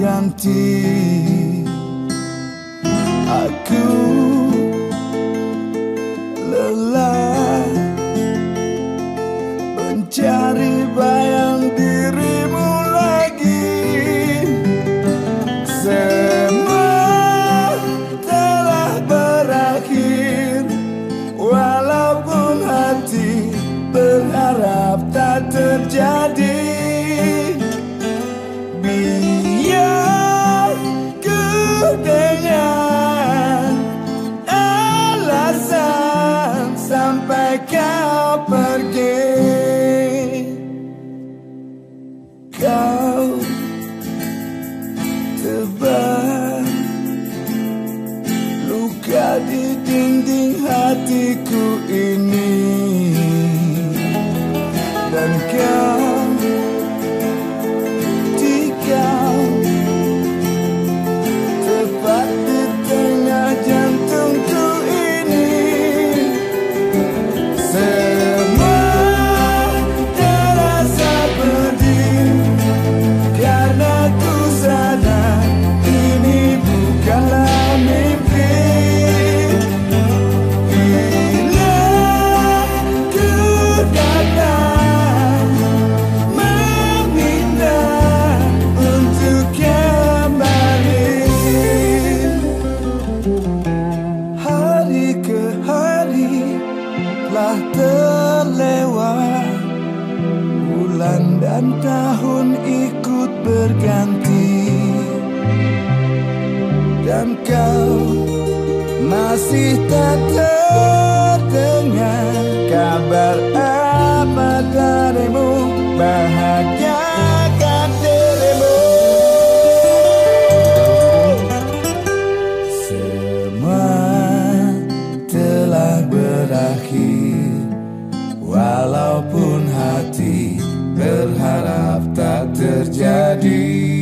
nanti Aku lelah Mencari bayang dirimu lagi. Semua telah berakhir Walaupun hati berharap tak terjadi kau pergi. Kau tebal luka di dinding hatiku ini telah terlewat. Bulan dan tahun ikut berganti. Dan kau masih tak terdengar terjadi